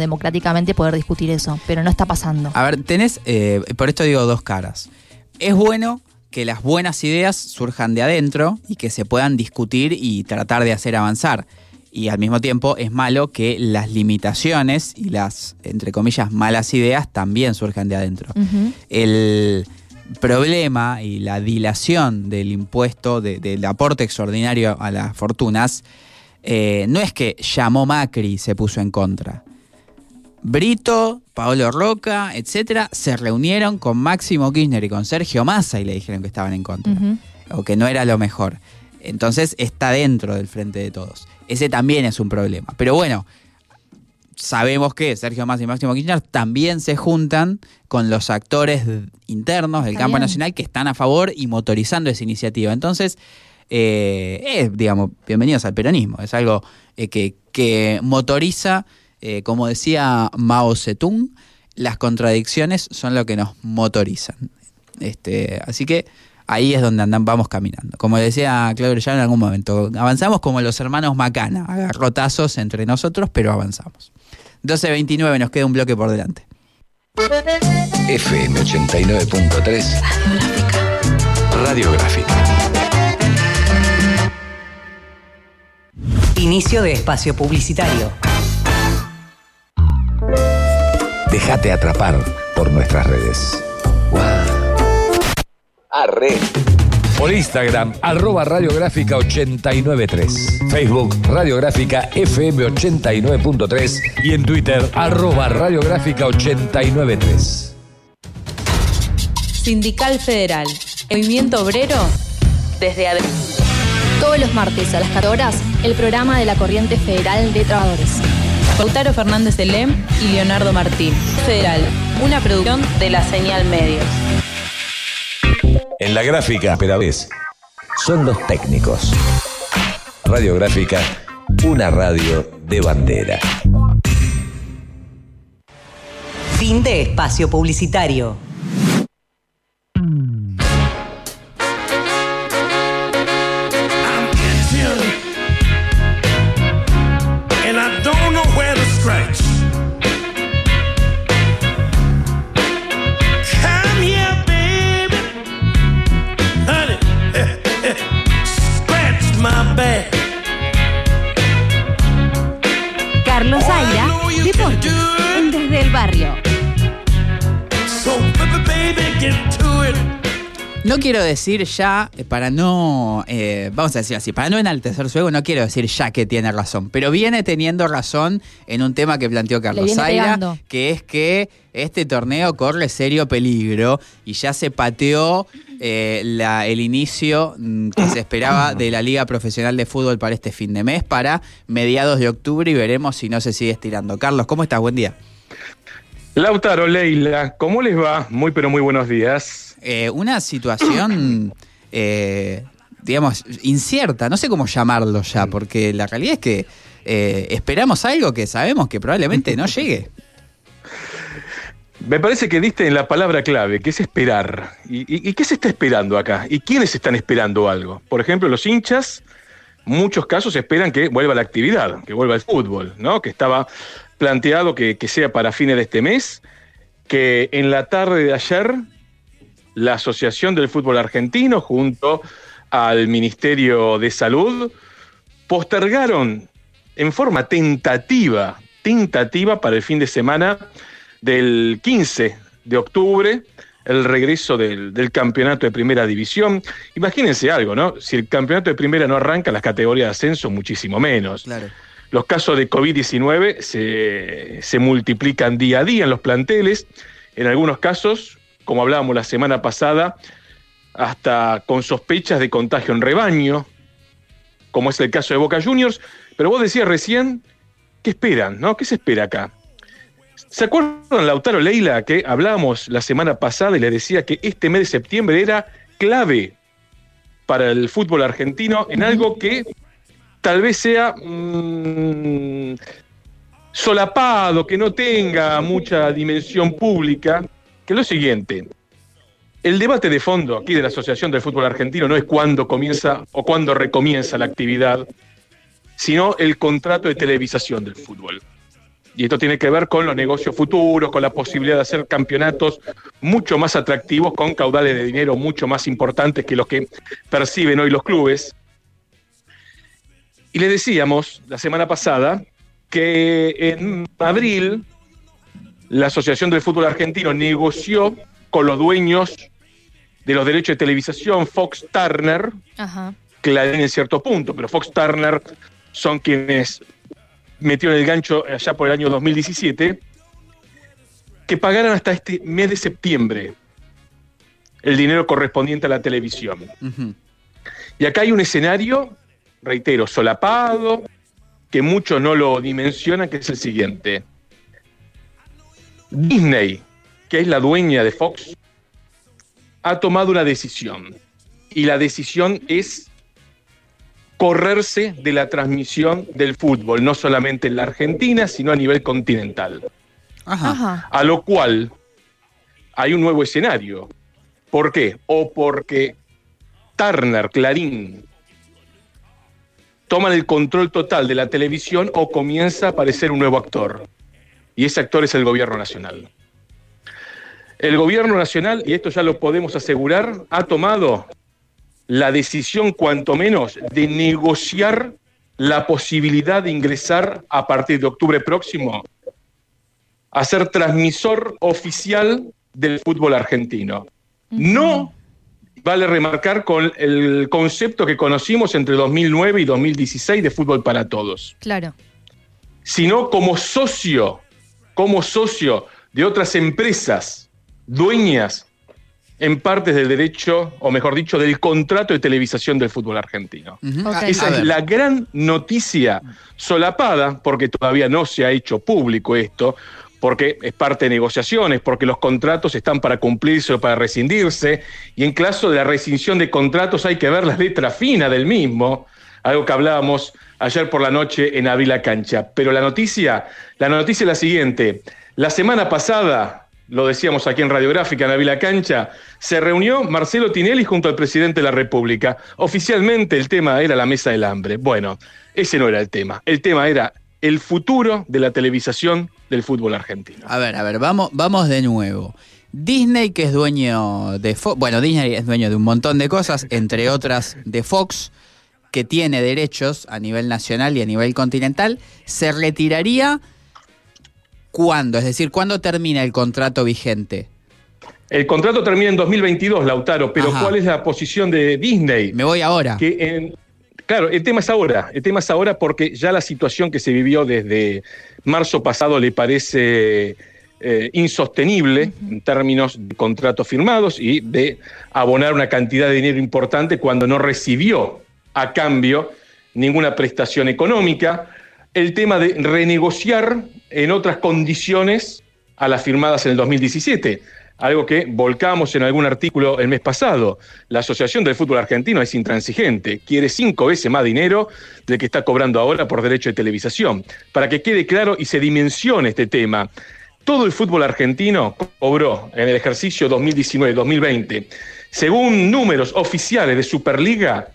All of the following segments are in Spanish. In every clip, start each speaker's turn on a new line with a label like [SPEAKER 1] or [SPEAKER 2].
[SPEAKER 1] democráticamente poder discutir eso, pero no está pasando.
[SPEAKER 2] A ver, tenés, eh, por esto digo dos caras. Es bueno que las buenas ideas surjan de adentro y que se puedan discutir y tratar de hacer avanzar. Y al mismo tiempo es malo que las limitaciones y las, entre comillas, malas ideas también surjan de adentro. El problema y la dilación del impuesto, de- del aporte extraordinario a las fortunas, eh, no es que llamó Macri y se puso en contra. Brito, Paolo Roca, etcétera, se reunieron con Máximo Kirchner y con Sergio Massa y le dijeron que estaban en contra o que no era lo mejor. Entonces está dentro del frente de todos. Ese también es un problema. Pero bueno, sabemos que Sergio Massa y Máximo Kirchner también se juntan con los actores internos del
[SPEAKER 1] Está
[SPEAKER 2] campo
[SPEAKER 1] bien.
[SPEAKER 2] nacional que están a favor y motorizando esa iniciativa. Entonces, eh, es, digamos, bienvenidos al peronismo. Es algo eh, que, que motoriza, eh, como decía Mao Zedong, las contradicciones son lo que nos motorizan. Este, así que ahí es donde andan, vamos caminando. Como decía Claudio ya en algún momento, avanzamos como los hermanos Macana, a garrotazos entre nosotros, pero avanzamos. 12.29, nos queda un bloque por delante.
[SPEAKER 3] FM 89.3 Radiográfica.
[SPEAKER 4] Inicio de espacio publicitario.
[SPEAKER 3] Déjate atrapar por nuestras redes. Arre. Por Instagram, arroba radiográfica 893. Facebook, radiográfica FM 89.3. Y en Twitter, arroba radiográfica 893.
[SPEAKER 5] Sindical Federal. Movimiento Obrero desde adentro.
[SPEAKER 1] Todos los martes a las 14 horas, el programa de la Corriente Federal de Trabajadores.
[SPEAKER 5] Lautaro Fernández Elem y Leonardo Martín. Federal, una producción de la Señal Medios.
[SPEAKER 3] En la gráfica, pero a veces, son los técnicos. Radiográfica, una radio de bandera.
[SPEAKER 4] Fin de espacio publicitario.
[SPEAKER 2] Quiero decir ya, eh, para no, eh, vamos a decir así, para no enaltecer su ego, no quiero decir ya que tiene razón, pero viene teniendo razón en un tema que planteó Carlos
[SPEAKER 1] pegando.
[SPEAKER 2] que es que este torneo corre serio peligro y ya se pateó eh, la- el inicio mm, que se esperaba de la Liga Profesional de Fútbol para este fin de mes, para mediados de octubre y veremos si no se sigue estirando. Carlos, ¿cómo estás? Buen día.
[SPEAKER 6] Lautaro, Leila, ¿cómo les va? Muy pero muy buenos días.
[SPEAKER 2] Eh, una situación, eh, digamos, incierta, no sé cómo llamarlo ya, porque la realidad es que eh, esperamos algo que sabemos que probablemente no llegue.
[SPEAKER 6] Me parece que diste en la palabra clave, que es esperar. ¿Y, qué se está esperando acá? ¿Y quiénes están esperando algo? Por ejemplo, los hinchas, muchos casos esperan que vuelva la actividad, que vuelva el fútbol, ¿no? Que estaba planteado que sea para fines de este mes, que en la tarde de ayer la Asociación del Fútbol Argentino junto al Ministerio de Salud postergaron en forma tentativa, tentativa para el fin de semana del 15 de octubre el regreso del, del campeonato de primera división. Imagínense algo, ¿no? Si el campeonato de primera no arranca, las categorías de ascenso muchísimo menos.
[SPEAKER 2] Claro.
[SPEAKER 6] Los casos de COVID-19 se, se multiplican día a día en los planteles. En algunos casos, como hablábamos la semana pasada, hasta con sospechas de contagio en rebaño, como es el caso de Boca Juniors. Pero vos decías recién, ¿qué esperan? ¿no? ¿Qué se espera acá? ¿Se acuerdan, Lautaro Leila, que hablábamos la semana pasada y le decía que este mes de septiembre era clave para el fútbol argentino en algo que tal vez sea mm, solapado, que no tenga mucha dimensión pública, que lo siguiente. El debate de fondo aquí de la Asociación del Fútbol Argentino no es cuándo comienza o cuándo recomienza la actividad, sino el contrato de televisación del fútbol. y esto tiene que ver con los negocios futuros, con la posibilidad de hacer campeonatos mucho más atractivos, con caudales de dinero mucho más importantes que los que perciben hoy los clubes. Y le decíamos la semana pasada que en abril la Asociación del Fútbol Argentino negoció con los dueños de los derechos de televisación, Fox Turner,
[SPEAKER 1] Ajá.
[SPEAKER 6] Clarín en cierto punto, pero Fox Turner son quienes metieron el gancho allá por el año 2017, que pagaran hasta este mes de septiembre el dinero correspondiente a la televisión. Y acá hay un escenario, reitero, solapado, que muchos no lo dimensionan, que es el siguiente. Disney, que es la dueña de Fox, ha tomado una decisión. Y la decisión es correrse de la transmisión del fútbol, no solamente en la Argentina, sino a nivel continental.
[SPEAKER 2] Ajá.
[SPEAKER 1] Ajá.
[SPEAKER 6] A lo cual hay un nuevo escenario. ¿Por qué? O porque Turner, Clarín, toman el control total de la televisión o comienza a aparecer un nuevo actor. Y ese actor es el gobierno nacional. El gobierno nacional, y esto ya lo podemos asegurar, ha tomado la decisión, cuanto menos, de negociar la posibilidad de ingresar a partir de octubre próximo a ser transmisor oficial del fútbol argentino. No, vale remarcar, con el concepto que conocimos entre 2009 y 2016 de fútbol para todos,
[SPEAKER 1] Claro.
[SPEAKER 6] sino como socio, como socio de otras empresas dueñas en partes del derecho, o mejor dicho, del contrato de televisación del fútbol argentino. Esa es la gran noticia solapada, porque todavía no se ha hecho público esto, porque es parte de negociaciones, porque los contratos están para cumplirse o para rescindirse, y en caso de la rescisión de contratos hay que ver la letra fina del mismo, algo que hablábamos ayer por la noche en Avila Cancha. Pero la noticia, la noticia es la siguiente. La semana pasada, lo decíamos aquí en Radiográfica, en Avila Cancha, se reunió Marcelo Tinelli junto al presidente de la República. Oficialmente el tema era la mesa del hambre. Bueno, ese no era el tema. El tema era el futuro de la televisación del fútbol argentino.
[SPEAKER 2] A ver, a ver, vamos, vamos de nuevo. Disney, que es dueño de Fox, bueno, Disney es dueño de un montón de cosas, entre otras de Fox, que tiene derechos a nivel nacional y a nivel continental, se retiraría cuándo, es decir, ¿cuándo termina el contrato vigente?
[SPEAKER 6] El contrato termina en 2022, Lautaro, pero
[SPEAKER 2] Ajá.
[SPEAKER 6] ¿cuál es la posición de Disney?
[SPEAKER 2] Me voy ahora.
[SPEAKER 6] que en- claro, el tema es ahora, el tema es ahora porque ya la situación que se vivió desde marzo pasado le parece eh, insostenible en términos de contratos firmados y de abonar una cantidad de dinero importante cuando no recibió a cambio ninguna prestación económica. El tema de renegociar en otras condiciones a las firmadas en el 2017 algo que volcamos en algún artículo el mes pasado. La Asociación del Fútbol Argentino es intransigente, quiere cinco veces más dinero del que está cobrando ahora por derecho de televisación. Para que quede claro y se dimensione este tema, todo el fútbol argentino cobró en el ejercicio 2019-2020, según números oficiales de Superliga,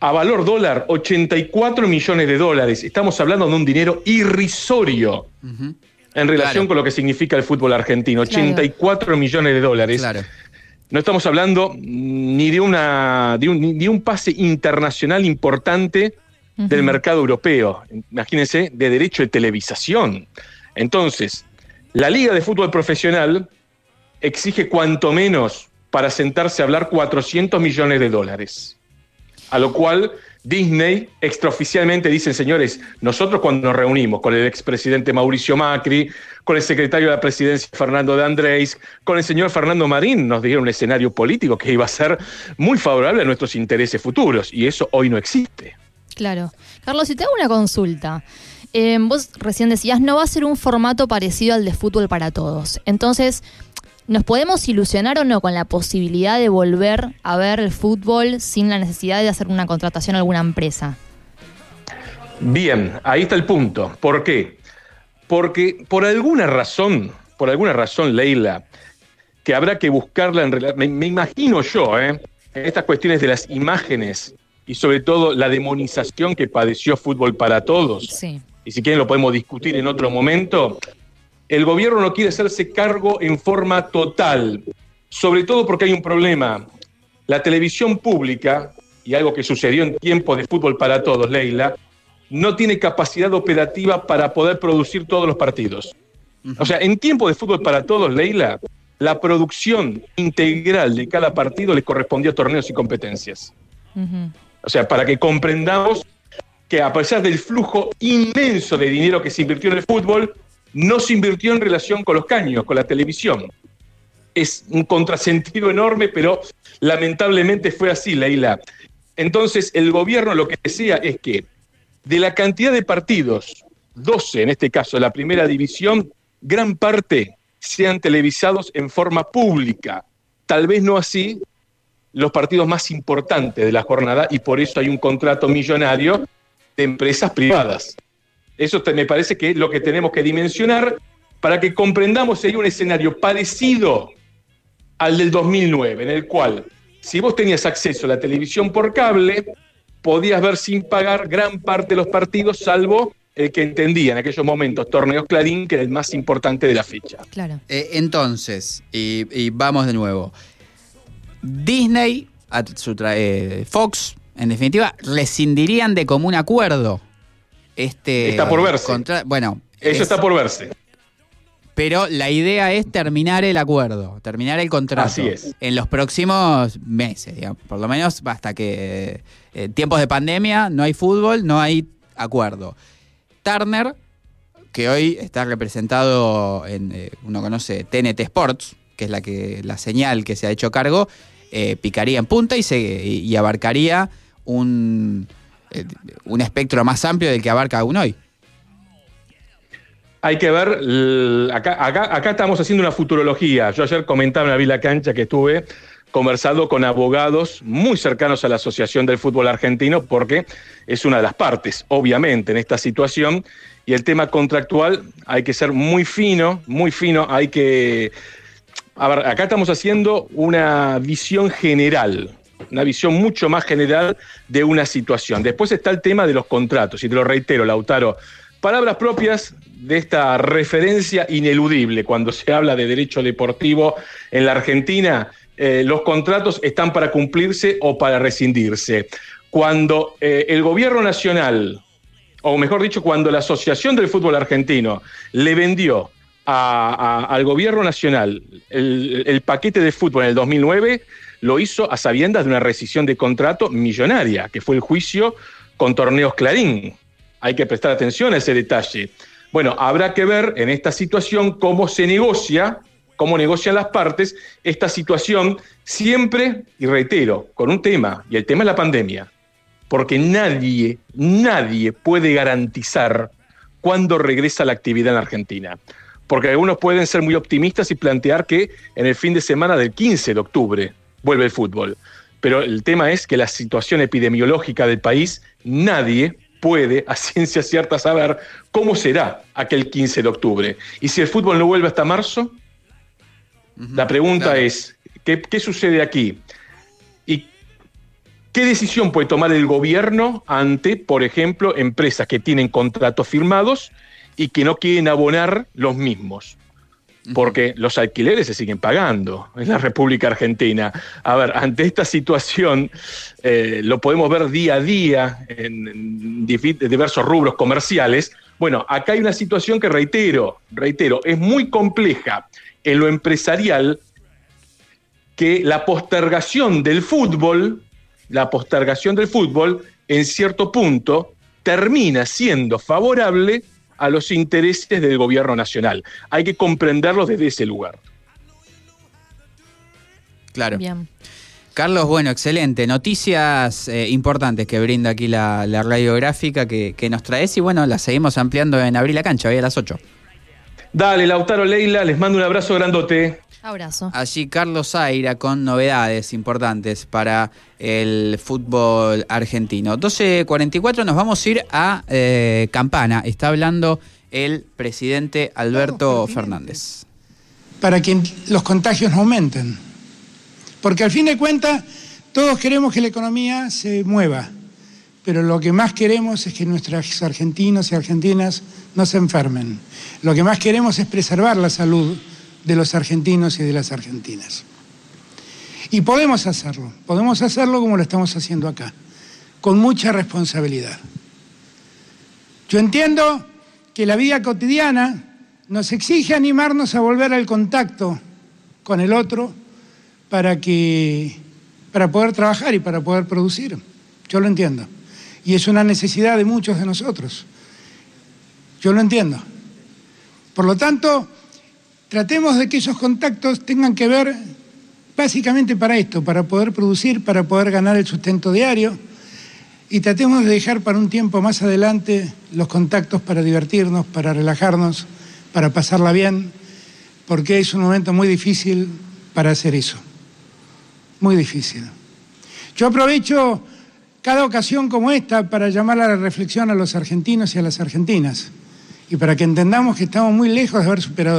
[SPEAKER 6] a valor dólar 84 millones de dólares. Estamos hablando de un dinero irrisorio en relación
[SPEAKER 2] Claro.
[SPEAKER 6] con lo que significa el fútbol argentino.
[SPEAKER 1] Claro.
[SPEAKER 6] 84 millones de dólares.
[SPEAKER 2] Claro.
[SPEAKER 6] No estamos hablando ni de, una, de, un, ni de un pase internacional importante del mercado europeo. Imagínense, de derecho de televisación. Entonces, la Liga de Fútbol Profesional exige cuanto menos para sentarse a hablar 400 millones de dólares. A lo cual Disney extraoficialmente dicen, señores, nosotros cuando nos reunimos con el expresidente Mauricio Macri, con el secretario de la presidencia Fernando de Andrés, con el señor Fernando Marín, nos dieron un escenario político que iba a ser muy favorable a nuestros intereses futuros, y eso hoy no existe.
[SPEAKER 1] Claro. Carlos, si te hago una consulta. Eh, vos recién decías, no va a ser un formato parecido al de fútbol para todos. Entonces, ¿nos podemos ilusionar o no con la posibilidad de volver a ver el fútbol sin la necesidad de hacer una contratación a alguna empresa?
[SPEAKER 6] Bien, ahí está el punto. ¿Por qué? Porque por alguna razón, por alguna razón, Leila, que habrá que buscarla en me, me imagino yo, ¿eh? en estas cuestiones de las imágenes y sobre todo la demonización que padeció Fútbol para Todos,
[SPEAKER 1] Sí.
[SPEAKER 6] y si quieren lo podemos discutir en otro momento, el gobierno no quiere hacerse cargo en forma total, sobre todo porque hay un problema. La televisión pública, y algo que sucedió en tiempos de fútbol para todos, Leila, no tiene capacidad operativa para poder producir todos los partidos. O sea, en tiempo de fútbol para todos, Leila, la producción integral de cada partido le correspondió a torneos y competencias. O sea, para que comprendamos que a pesar del flujo inmenso de dinero que se invirtió en el fútbol, no se invirtió en relación con los caños, con la televisión. Es un contrasentido enorme, pero lamentablemente fue así, Leila. Entonces, el gobierno lo que decía es que de la cantidad de partidos, 12 en este caso la primera división, gran parte sean televisados en forma pública. Tal vez no así los partidos más importantes de la jornada y por eso hay un contrato millonario de empresas privadas. Eso me parece que es lo que tenemos que dimensionar para que comprendamos si hay un escenario parecido al del 2009, en el cual si vos tenías acceso a la televisión por cable, podías ver sin pagar gran parte de los partidos, salvo el que entendía en aquellos momentos Torneos Clarín, que era el más importante de la fecha.
[SPEAKER 1] Claro.
[SPEAKER 2] Eh, entonces, y, y vamos de nuevo. Disney, a su eh, Fox, en definitiva, rescindirían de común acuerdo este
[SPEAKER 6] Está por verse.
[SPEAKER 2] contra- bueno,
[SPEAKER 6] Eso
[SPEAKER 2] es-
[SPEAKER 6] está por verse.
[SPEAKER 2] pero la idea es terminar el acuerdo, terminar el contrato
[SPEAKER 6] Así es.
[SPEAKER 2] en los próximos meses, digamos, por lo menos hasta que eh, tiempos de pandemia, no hay fútbol, no hay acuerdo. Turner, que hoy está representado en, eh, uno conoce TNT Sports, que es la que la señal que se ha hecho cargo, eh, picaría en punta y, se, y abarcaría un, eh, un espectro más amplio del que abarca aún hoy.
[SPEAKER 6] Hay que ver, acá, estamos haciendo una futurología. Yo ayer comentaba en la Vila Cancha que estuve conversando con abogados muy cercanos a la Asociación del Fútbol Argentino, porque es una de las partes, obviamente, en esta situación. Y el tema contractual hay que ser muy fino, muy fino, hay que... A ver, acá estamos haciendo una visión general, una visión mucho más general de una situación. Después está el tema de los contratos, y te lo reitero, Lautaro, palabras propias de esta referencia ineludible cuando se habla de derecho deportivo en la Argentina. eh, los contratos están para cumplirse o para rescindirse. Cuando eh, el gobierno nacional, o mejor dicho, cuando la Asociación del Fútbol Argentino le vendió al gobierno nacional el, el paquete de fútbol en el 2009, lo hizo a sabiendas de una rescisión de contrato millonaria, que fue el juicio con Torneos Clarín. Hay que prestar atención a ese detalle. Bueno, habrá que ver en esta situación cómo se negocia, cómo negocian las partes esta situación, siempre, y reitero, con un tema, y el tema es la pandemia, porque nadie, nadie puede garantizar cuándo regresa la actividad en Argentina. Porque algunos pueden ser muy optimistas y plantear que en el fin de semana del 15 de octubre vuelve el fútbol. Pero el tema es que la situación epidemiológica del país, nadie puede a ciencia cierta saber cómo será aquel 15 de octubre. Y si el fútbol no vuelve hasta marzo, la pregunta
[SPEAKER 2] claro.
[SPEAKER 6] es, ¿qué, qué sucede aquí? ¿Y qué decisión puede tomar el gobierno ante, por ejemplo, empresas que tienen contratos firmados y que no quieren abonar los mismos? Porque los alquileres se siguen pagando en la República Argentina. A ver, ante esta situación, eh, lo podemos ver día a día en, en diversos rubros comerciales. Bueno, acá hay una situación que reitero, reitero, es muy compleja en lo empresarial que la postergación del fútbol, la postergación del fútbol, en cierto punto, termina siendo favorable a los intereses del gobierno nacional. Hay que comprenderlos desde ese lugar.
[SPEAKER 2] Claro.
[SPEAKER 1] Bien.
[SPEAKER 2] Carlos, bueno, excelente. Noticias eh, importantes que brinda aquí la, la radiográfica que, que nos traes y bueno, las seguimos ampliando en Abril la Cancha, hoy a las 8.
[SPEAKER 6] Dale, Lautaro Leila, les mando un abrazo grandote.
[SPEAKER 1] Abrazo.
[SPEAKER 2] Allí Carlos Zaira con novedades importantes para el fútbol argentino. 12.44 nos vamos a ir a eh, Campana. Está hablando el presidente Alberto Fernández.
[SPEAKER 7] para que los contagios no aumenten. Porque al fin de cuentas, todos queremos que la economía se mueva. pero lo que más queremos es que nuestros argentinos y argentinas no se enfermen. Lo que más queremos es preservar la salud de los argentinos y de las argentinas. Y podemos hacerlo, podemos hacerlo como lo estamos haciendo acá, con mucha responsabilidad. Yo entiendo que la vida cotidiana nos exige animarnos a volver al contacto con el otro para que para poder trabajar y para poder producir. Yo lo entiendo. Y es una necesidad de muchos de nosotros. Yo lo entiendo. Por lo tanto, tratemos de que esos contactos tengan que ver básicamente para esto, para poder producir, para poder ganar el sustento diario. Y tratemos de dejar para un tiempo más adelante los contactos para divertirnos, para relajarnos, para pasarla bien, porque es un momento muy difícil para hacer eso. Muy difícil. Yo aprovecho cada ocasión como esta para llamar a la reflexión a los argentinos y a las argentinas y para que entendamos que estamos muy lejos de haber superado el